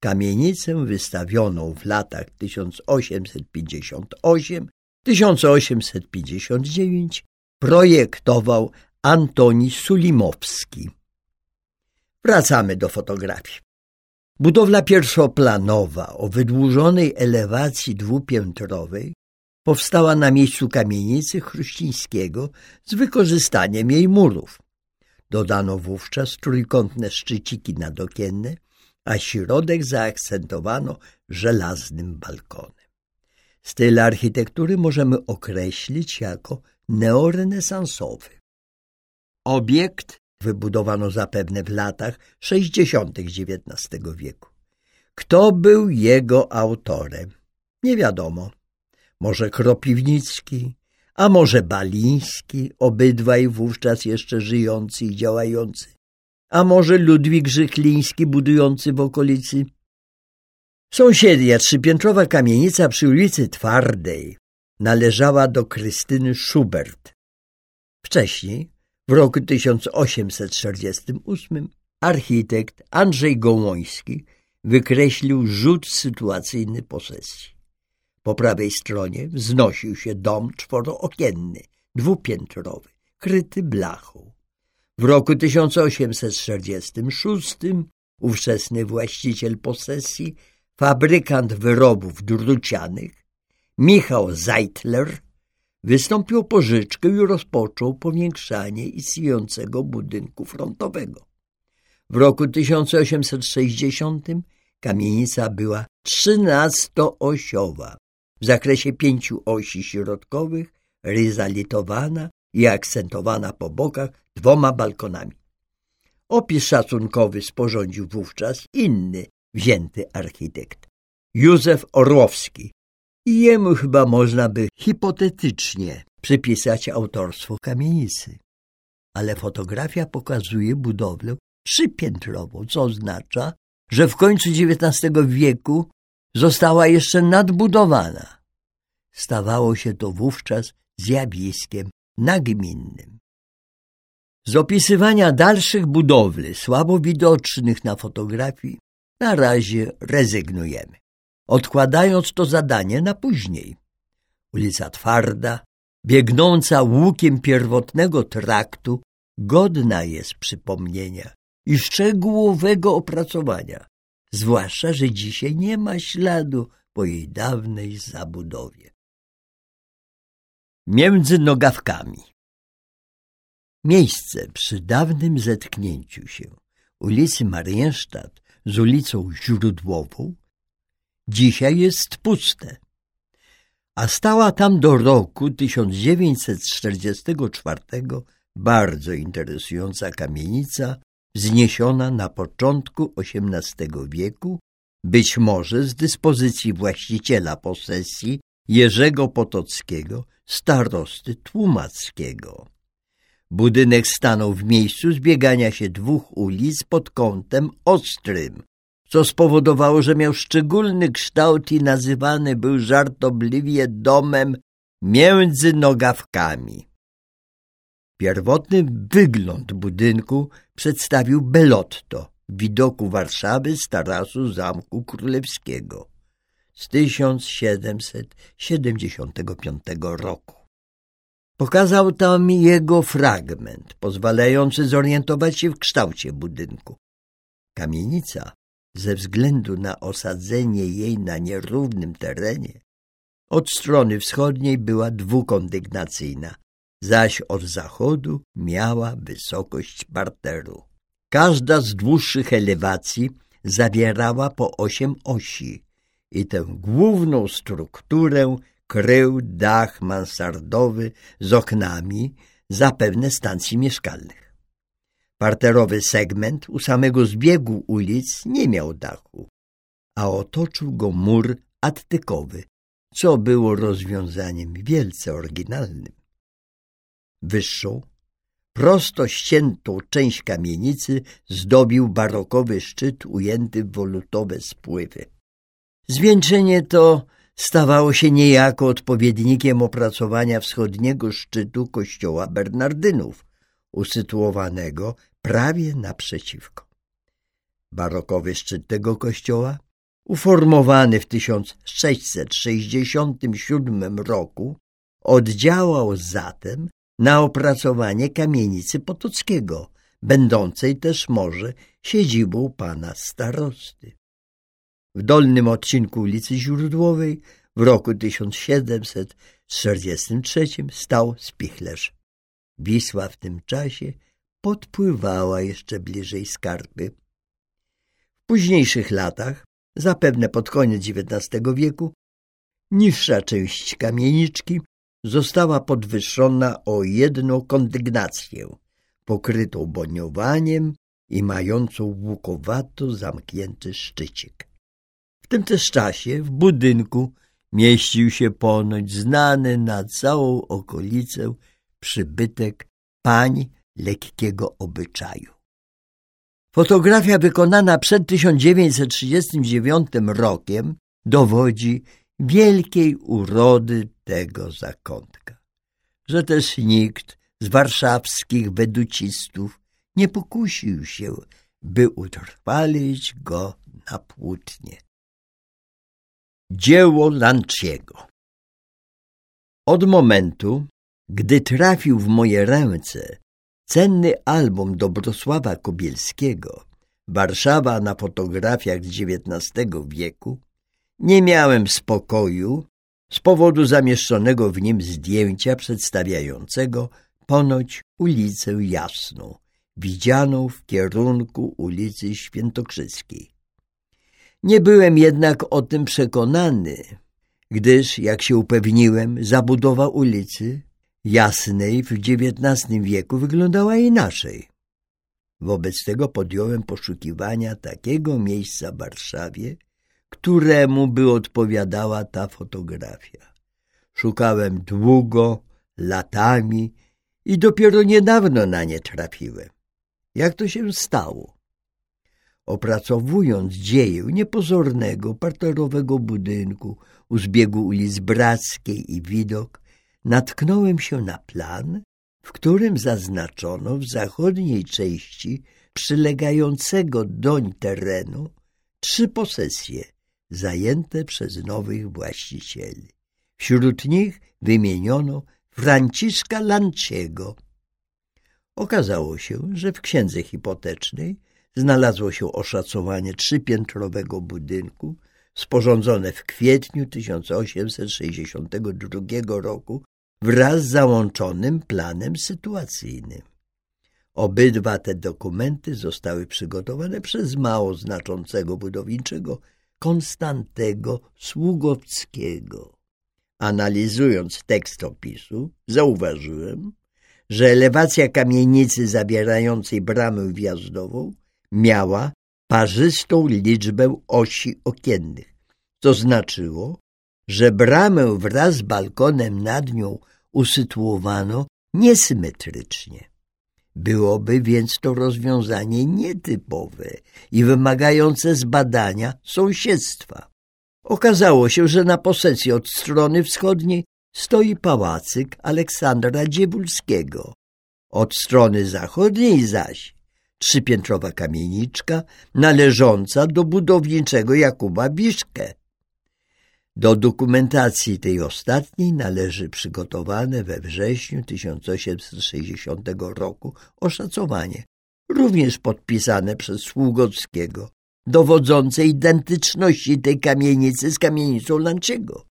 Kamienicę wystawioną w latach 1858-1859 projektował Antoni Sulimowski. Wracamy do fotografii. Budowla pierwszoplanowa o wydłużonej elewacji dwupiętrowej powstała na miejscu kamienicy Chruścińskiego z wykorzystaniem jej murów. Dodano wówczas trójkątne szczyciki nadokienne, a środek zaakcentowano żelaznym balkonem. Styl architektury możemy określić jako neorenesansowy. Obiekt wybudowano zapewne w latach 60. XIX wieku. Kto był jego autorem? Nie wiadomo. Może Kropiwnicki, a może Baliński, obydwaj wówczas jeszcze żyjący i działający, a może Ludwik Żychliński budujący w okolicy. Sąsiednia trzypiętrowa kamienica przy ulicy Twardej należała do Krystyny Schubert. Wcześniej w roku 1848 architekt Andrzej Gołoński wykreślił rzut sytuacyjny posesji. Po prawej stronie wznosił się dom czworookienny, dwupiętrowy, kryty blachą. W roku 1846 ówczesny właściciel posesji, fabrykant wyrobów drucianych, Michał Zeitler, wystąpił pożyczkę i rozpoczął powiększanie istniejącego budynku frontowego. W roku 1860 kamienica była trzynastoosiowa, w zakresie pięciu osi środkowych, ryzalitowana i akcentowana po bokach dwoma balkonami. Opis szacunkowy sporządził wówczas inny wzięty architekt, Józef Orłowski, i jemu chyba można by hipotetycznie przypisać autorstwo kamienicy. Ale fotografia pokazuje budowlę trzypiętrową, co oznacza, że w końcu XIX wieku została jeszcze nadbudowana. Stawało się to wówczas zjawiskiem nagminnym. Z opisywania dalszych budowli, słabo widocznych na fotografii, na razie rezygnujemy odkładając to zadanie na później. Ulica Twarda, biegnąca łukiem pierwotnego traktu, godna jest przypomnienia i szczegółowego opracowania, zwłaszcza, że dzisiaj nie ma śladu po jej dawnej zabudowie. Między nogawkami Miejsce przy dawnym zetknięciu się ulicy Marienstadt z ulicą Źródłową dzisiaj jest puste. A stała tam do roku 1944 bardzo interesująca kamienica wzniesiona na początku XVIII wieku, być może z dyspozycji właściciela posesji Jerzego Potockiego, starosty Tłumackiego. Budynek stanął w miejscu zbiegania się dwóch ulic pod kątem ostrym, co spowodowało, że miał szczególny kształt i nazywany był żartobliwie domem między nogawkami. Pierwotny wygląd budynku przedstawił Belotto widoku Warszawy z tarasu Zamku Królewskiego z 1775 roku. Pokazał tam jego fragment, pozwalający zorientować się w kształcie budynku. Kamienica ze względu na osadzenie jej na nierównym terenie, od strony wschodniej była dwukondygnacyjna, zaś od zachodu miała wysokość parteru. Każda z dłuższych elewacji zawierała po osiem osi, i tę główną strukturę krył dach mansardowy z oknami, zapewne stacji mieszkalnych. Parterowy segment u samego zbiegu ulic nie miał dachu, a otoczył go mur attykowy, co było rozwiązaniem wielce oryginalnym. Wyższą, prosto ściętą część kamienicy zdobił barokowy szczyt ujęty w wolutowe spływy. Zwieńczenie to stawało się niejako odpowiednikiem opracowania wschodniego szczytu kościoła Bernardynów, usytuowanego prawie naprzeciwko. Barokowy szczyt tego kościoła, uformowany w 1667 roku, oddziałał zatem na opracowanie kamienicy Potockiego, będącej też może siedzibą pana starosty. W dolnym odcinku ulicy Źródłowej w roku 1743 stał spichlerz. Wisła w tym czasie podpływała jeszcze bliżej skarpy. W późniejszych latach, zapewne pod koniec XIX wieku, niższa część kamieniczki została podwyższona o jedną kondygnację, pokrytą boniowaniem i mającą łukowato zamknięty szczycik. W tym też czasie w budynku mieścił się ponoć znany na całą okolicę przybytek pań lekkiego obyczaju. Fotografia wykonana przed 1939 rokiem dowodzi wielkiej urody tego zakątka, że też nikt z warszawskich weducistów nie pokusił się, by utrwalić go na płótnie. Dzieło Lanciego Od momentu, gdy trafił w moje ręce cenny album Dobrosława Kobielskiego Warszawa na fotografiach z XIX wieku, nie miałem spokoju z powodu zamieszczonego w nim zdjęcia przedstawiającego ponoć ulicę Jasną, widzianą w kierunku ulicy Świętokrzyskiej. Nie byłem jednak o tym przekonany, gdyż, jak się upewniłem, zabudowa ulicy Jasnej w XIX wieku wyglądała inaczej. Wobec tego podjąłem poszukiwania takiego miejsca w Warszawie, któremu by odpowiadała ta fotografia. Szukałem długo, latami i dopiero niedawno na nie trafiłem. Jak to się stało? Opracowując dzieję niepozornego, parterowego budynku u zbiegu ulic Brackiej i Widok, natknąłem się na plan, w którym zaznaczono w zachodniej części przylegającego doń terenu trzy posesje zajęte przez nowych właścicieli. Wśród nich wymieniono Franciszka Lanciego. Okazało się, że w księdze hipotecznej znalazło się oszacowanie trzypiętrowego budynku sporządzone w kwietniu 1862 roku wraz z załączonym planem sytuacyjnym. Obydwa te dokumenty zostały przygotowane przez mało znaczącego budowniczego Konstantego Sługowskiego. Analizując tekst opisu, zauważyłem, że elewacja kamienicy zabierającej bramę wjazdową miała parzystą liczbę osi okiennych, co znaczyło, że bramę wraz z balkonem nad nią usytuowano niesymetrycznie. Byłoby więc to rozwiązanie nietypowe i wymagające zbadania sąsiedztwa. Okazało się, że na posesji od strony wschodniej stoi pałacyk Aleksandra Dziewulskiego. Od strony zachodniej zaś trzypiętrowa kamieniczka należąca do budowniczego Jakuba Biszkę. Do dokumentacji tej ostatniej należy przygotowane we wrześniu 1860 roku oszacowanie, również podpisane przez Sługockiego, dowodzące identyczności tej kamienicy z kamienicą Lanciego.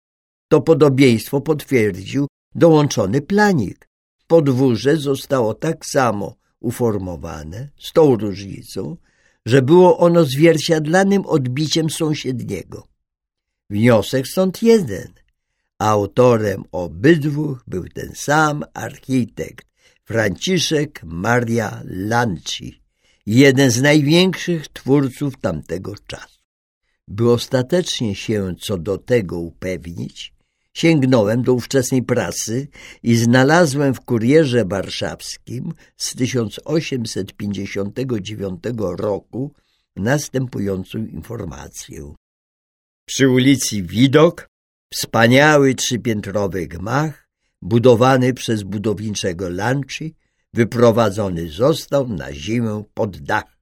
To podobieństwo potwierdził dołączony planik. Podwórze zostało tak samo uformowane, z tą różnicą, że było ono zwierciadlanym odbiciem sąsiedniego. Wniosek stąd jeden. Autorem obydwu był ten sam architekt Franciszek Maria Lanci, jeden z największych twórców tamtego czasu. By ostatecznie się co do tego upewnić, sięgnąłem do ówczesnej prasy i znalazłem w kurierze warszawskim z 1859 roku następującą informację. Przy ulicy Widok wspaniały trzypiętrowy gmach, budowany przez budowniczego Lanci, wyprowadzony został na zimę pod dach.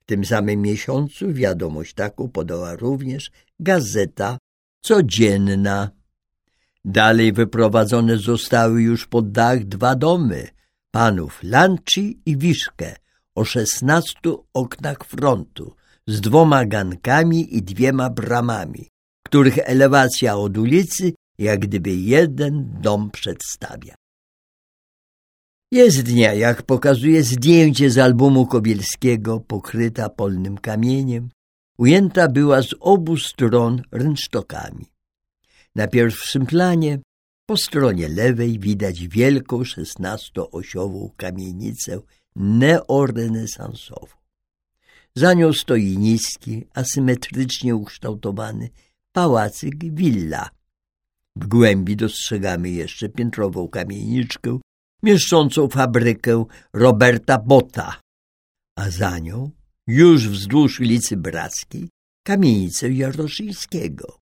W tym samym miesiącu wiadomość taką podała również gazeta codzienna. Dalej wyprowadzone zostały już pod dach dwa domy, panów Lanci i Wiszkę, o szesnastu oknach frontu, z dwoma gankami i dwiema bramami, których elewacja od ulicy jak gdyby jeden dom przedstawia. Jest dnia, jak pokazuje zdjęcie z albumu Kobielskiego, pokryta polnym kamieniem, ujęta była z obu stron rynsztokami. Na pierwszym planie, po stronie lewej, widać wielką szesnastoosiową kamienicę neorenesansową. Za nią stoi niski, asymetrycznie ukształtowany pałacyk willa. W głębi dostrzegamy jeszcze piętrową kamieniczkę mieszczącą fabrykę Roberta Bota, a za nią, już wzdłuż ulicy Brackiej, kamienicę Jaroszyńskiego.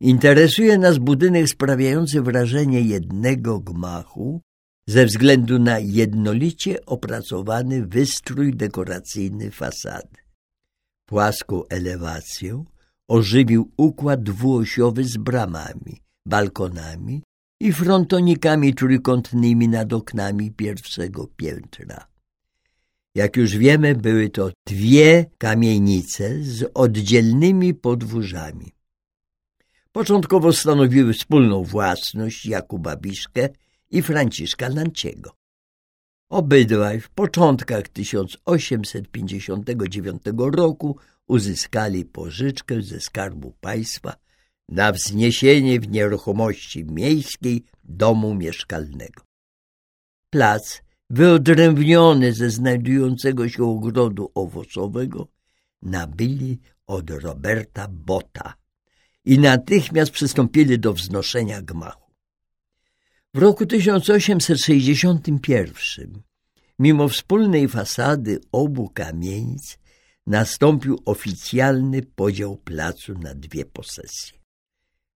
Interesuje nas budynek sprawiający wrażenie jednego gmachu ze względu na jednolicie opracowany wystrój dekoracyjny fasady. Płaską elewację ożywił układ dwuosiowy z bramami, balkonami i frontonikami trójkątnymi nad oknami pierwszego piętra. Jak już wiemy, były to dwie kamienice z oddzielnymi podwórzami. Początkowo stanowiły wspólną własność Jakuba Biszkę i Franciszka Lanciego. Obydwaj w początkach 1859 roku uzyskali pożyczkę ze Skarbu Państwa na wzniesienie w nieruchomości miejskiej domu mieszkalnego. Plac, wyodrębniony ze znajdującego się ogrodu owocowego, nabyli od Roberta Bota i natychmiast przystąpili do wznoszenia gmachu. W roku 1861, mimo wspólnej fasady obu kamienic, nastąpił oficjalny podział placu na dwie posesje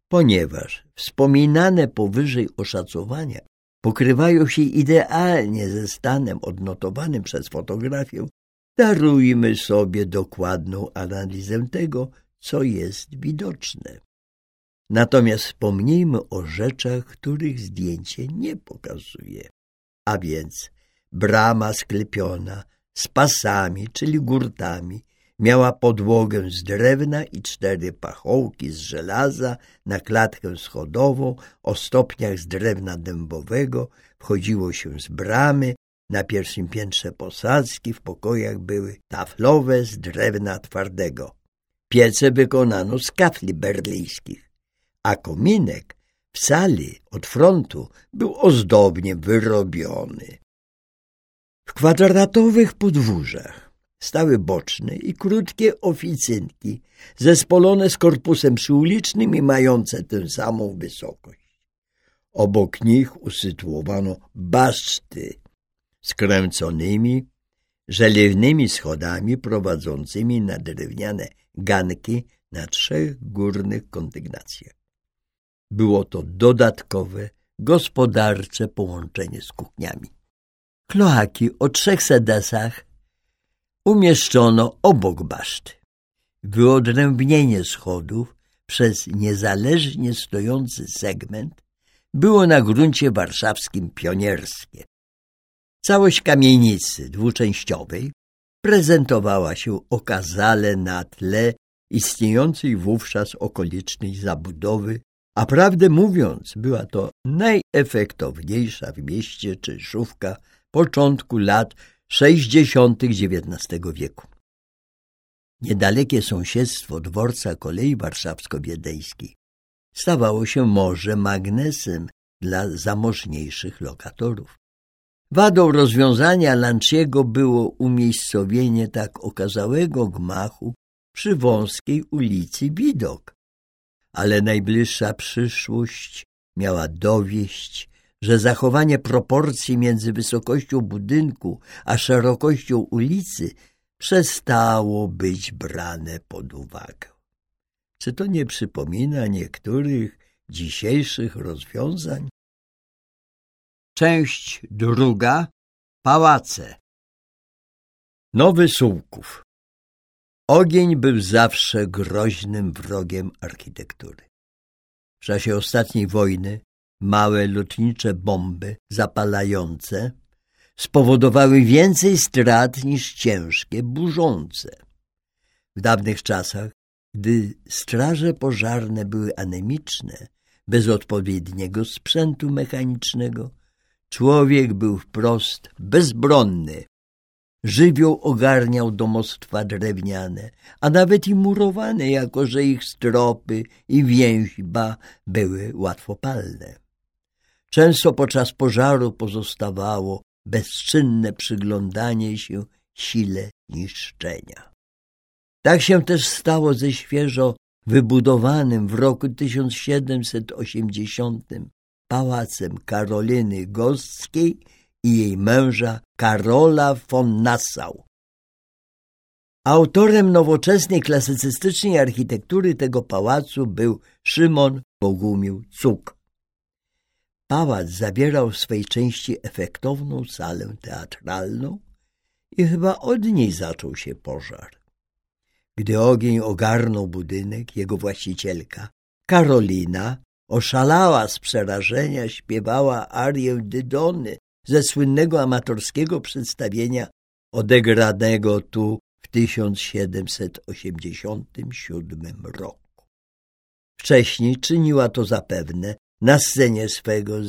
ponieważ wspominane powyżej oszacowania pokrywają się idealnie ze stanem odnotowanym przez fotografię, darujmy sobie dokładną analizę tego, co jest widoczne. Natomiast wspomnijmy o rzeczach, których zdjęcie nie pokazuje, a więc brama sklepiona z pasami, czyli gurtami, Miała podłogę z drewna i cztery pachołki z żelaza na klatkę schodową o stopniach z drewna dębowego. Wchodziło się z bramy. Na pierwszym piętrze posadzki w pokojach były taflowe z drewna twardego. Piece wykonano z kafli berlińskich, a kominek w sali od frontu był ozdobnie wyrobiony. W kwadratowych podwórzach stały boczne i krótkie oficynki, zespolone z korpusem przyulicznym i mające tę samą wysokość. Obok nich usytuowano baszty z kręconymi, żeliwnymi schodami prowadzącymi na drewniane ganki na trzech górnych kondygnacjach. Było to dodatkowe, gospodarcze połączenie z kuchniami. Kloaki o trzech sedesach umieszczono obok baszty. Wyodrębnienie schodów przez niezależnie stojący segment było na gruncie warszawskim pionierskie. Całość kamienicy dwuczęściowej prezentowała się okazale na tle istniejącej wówczas okolicznej zabudowy, a prawdę mówiąc była to najefektowniejsza w mieście czynszówka początku lat sześćdziesiątych XIX wieku. Niedalekie sąsiedztwo dworca kolei warszawsko-wiedeńskiej stawało się może magnesem dla zamożniejszych lokatorów. Wadą rozwiązania Lanciego było umiejscowienie tak okazałego gmachu przy wąskiej ulicy Widok. Ale najbliższa przyszłość miała dowieść, że zachowanie proporcji między wysokością budynku a szerokością ulicy przestało być brane pod uwagę. Czy to nie przypomina niektórych dzisiejszych rozwiązań? Część druga. Pałace. Nowy Sułków. Ogień był zawsze groźnym wrogiem architektury. W czasie ostatniej wojny małe lotnicze bomby zapalające spowodowały więcej strat niż ciężkie, burzące. W dawnych czasach, gdy straże pożarne były anemiczne, bez odpowiedniego sprzętu mechanicznego, człowiek był wprost bezbronny. Żywioł ogarniał domostwa drewniane, a nawet i murowane, jako że ich stropy i więźba były łatwopalne. Często podczas pożaru pozostawało bezczynne przyglądanie się sile niszczenia. Tak się też stało ze świeżo wybudowanym w roku 1780 pałacem Karoliny Gostskiej i jej męża Karola von Nassau. Autorem nowoczesnej klasycystycznej architektury tego pałacu był Szymon Bogumił Cuk. Pałac zabierał w swej części efektowną salę teatralną i chyba od niej zaczął się pożar. Gdy ogień ogarnął budynek, jego właścicielka, Karolina, oszalała z przerażenia, śpiewała arię Dydony ze słynnego amatorskiego przedstawienia odegranego tu w 1787 roku. Wcześniej czyniła to zapewne na scenie swego